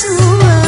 树。